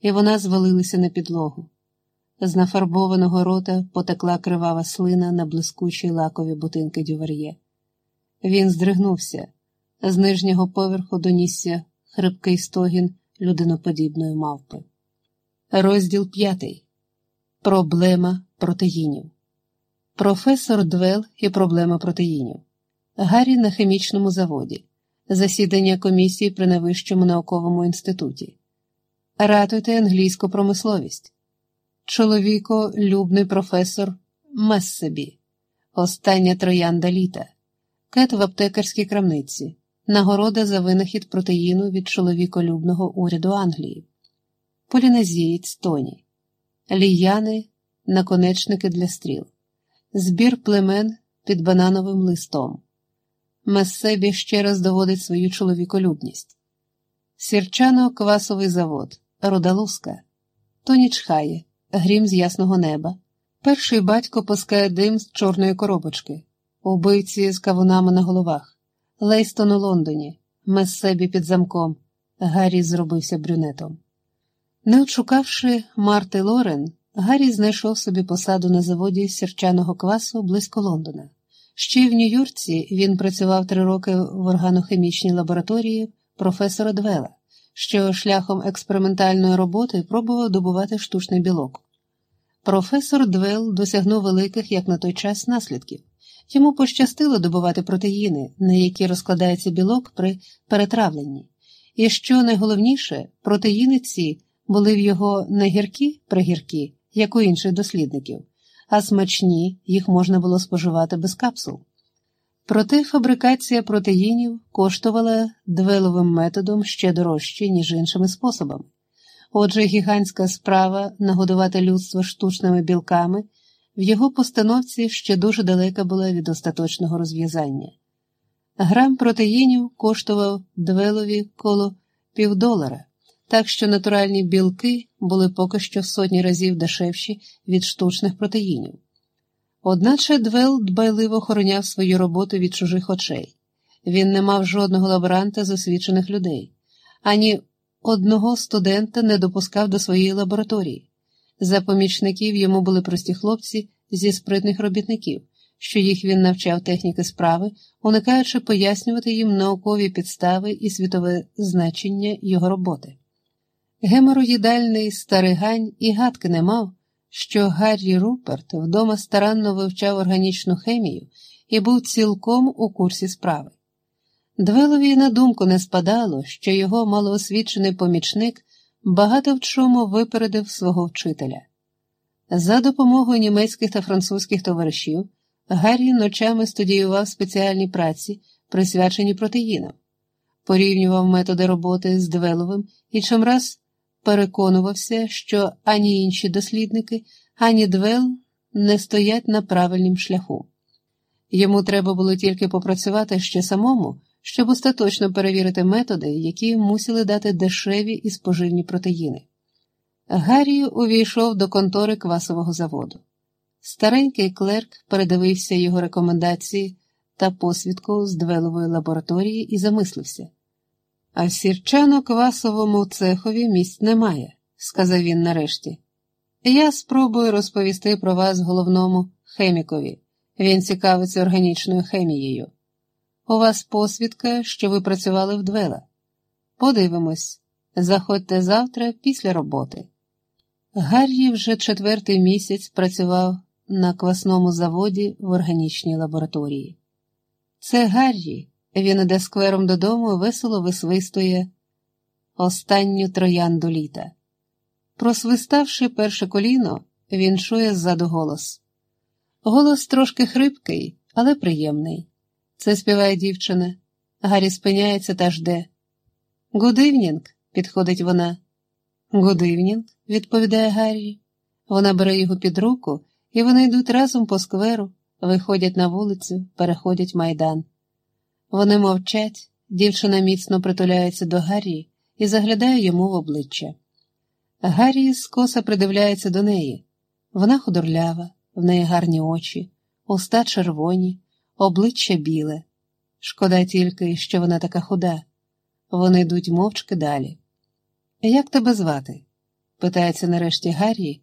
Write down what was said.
і вона звалилася на підлогу. З нафарбованого рота потекла кривава слина на блискучі лакові бутинки дювер'є. Він здригнувся, з нижнього поверху донісся хрипкий стогін людиноподібної мавпи. Розділ п'ятий. Проблема протеїнів. Професор Двел і проблема протеїнів. Гаррі на хімічному заводі. Засідання комісії при найвищому науковому інституті. Ратуйте англійську промисловість. Чоловіко, любний професор Мессебі. Остання троянда літа. Кет в аптекарській крамниці. Нагорода за винахід протеїну від чоловіколюбного уряду Англії. Полінезієць Тоні. Ліяни, наконечники для стріл. Збір племен під банановим листом. Мессебі ще раз доводить свою чоловіколюбність. Сірчано-квасовий завод, Родалуска, Тоні чхає, грім з ясного неба. Перший батько пускає дим з чорної коробочки, убивці з кавунами на головах, Лейстон у Лондоні, Мессебі під замком. Гаррі зробився брюнетом. Не отшукавши Марти Лорен, Гаррі знайшов собі посаду на заводі сірчаного квасу близько Лондона. Ще й в Нью-Йоркці він працював три роки в органохімічній лабораторії професора Двела, що шляхом експериментальної роботи пробував добувати штучний білок. Професор Двел досягнув великих, як на той час, наслідків. Йому пощастило добувати протеїни, на які розкладається білок при перетравленні. І що найголовніше, протеїни ці були в його не гіркі пригіркі, як у інших дослідників, а смачні їх можна було споживати без капсул. Проте фабрикація протеїнів коштувала двеловим методом ще дорожче, ніж іншими способами. Отже, гігантська справа нагодувати людство штучними білками в його постановці ще дуже далека була від остаточного розв'язання. Грам протеїнів коштував двелові коло півдолара, так що натуральні білки були поки що в сотні разів дешевші від штучних протеїнів. Одначе Двел дбайливо охороняв свою роботу від чужих очей. Він не мав жодного лаборанта з людей, ані одного студента не допускав до своєї лабораторії. За помічників йому були прості хлопці зі спритних робітників, що їх він навчав техніки справи, уникаючи пояснювати їм наукові підстави і світове значення його роботи. Гемороїдальний старий гань і гадки не мав, що Гаррі Руперт вдома старанно вивчав органічну хемію і був цілком у курсі справи. Двелові на думку не спадало, що його малоосвічений помічник багато в чому випередив свого вчителя. За допомогою німецьких та французьких товаришів Гаррі ночами студіював спеціальні праці, присвячені протеїнам, порівнював методи роботи з Двеловим і чимраз переконувався, що ані інші дослідники, ані Двел не стоять на правильнім шляху. Йому треба було тільки попрацювати ще самому, щоб остаточно перевірити методи, які мусили дати дешеві і споживні протеїни. Гаррі увійшов до контори квасового заводу. Старенький клерк передивився його рекомендації та посвідку з двелової лабораторії і замислився. А сірчано-квасовому цехові місць немає, сказав він нарешті. Я спробую розповісти про вас головному хемікові. Він цікавиться органічною хемією. У вас посвідка, що ви працювали в двела. Подивимось, заходьте завтра після роботи. Гаррі вже четвертий місяць працював на квасному заводі в органічній лабораторії. Це Гаррі, він іде сквером додому і весело висвистує останню троянду літа. Просвиставши перше коліно, він чує ззаду голос. Голос трошки хрипкий, але приємний. Це співає дівчина. Гаррі спиняється та жде. Гудивнінг, підходить вона. Гудивнінг, відповідає Гаррі. Вона бере його під руку, і вони йдуть разом по скверу, виходять на вулицю, переходять майдан. Вони мовчать, дівчина міцно притуляється до Гаррі і заглядає йому в обличчя. Гаррі скоса придивляється до неї. Вона худорлява, в неї гарні очі, уста червоні, обличчя біле. Шкода тільки, що вона така худа. Вони йдуть мовчки далі. Як тебе звати? питається нарешті Гаррі,